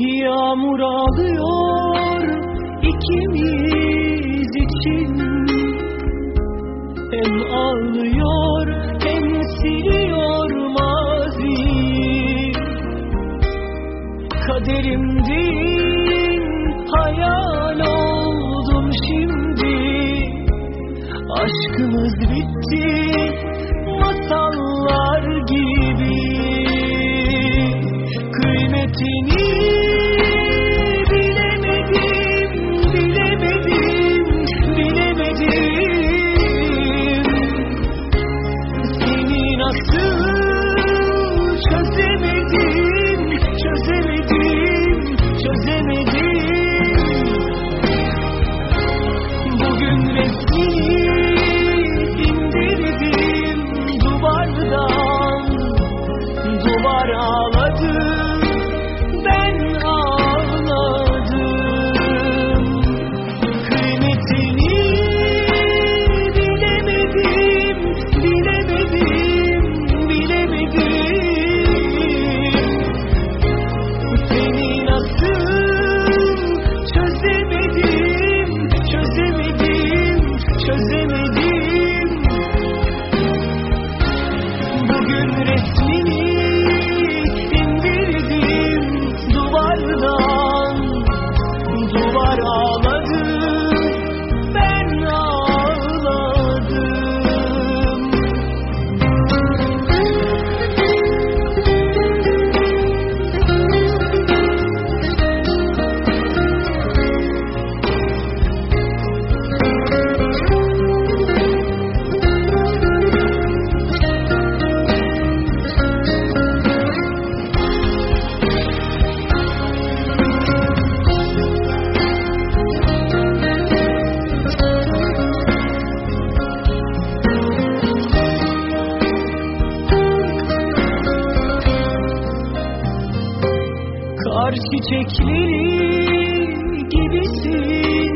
Yağmur ağlıyor ikimiz için. Hem ağlıyor hem siliyor maziyi Kaderimdin hayal oldum şimdi. Aşkımız bitti masallar But all Kar çiçekleri gibisin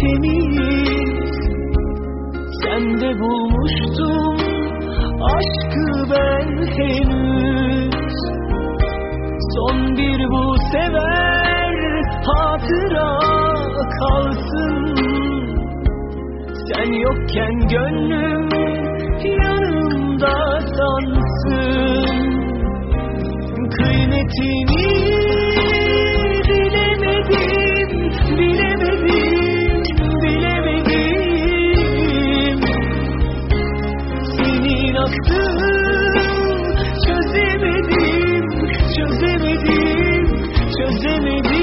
temiz. Sen de bulmuştum aşkı ben henüz. Son bir bu sever hatıra kalsın. Sen yokken gönlüm yanımda sansın. Kıymetini जिंदगी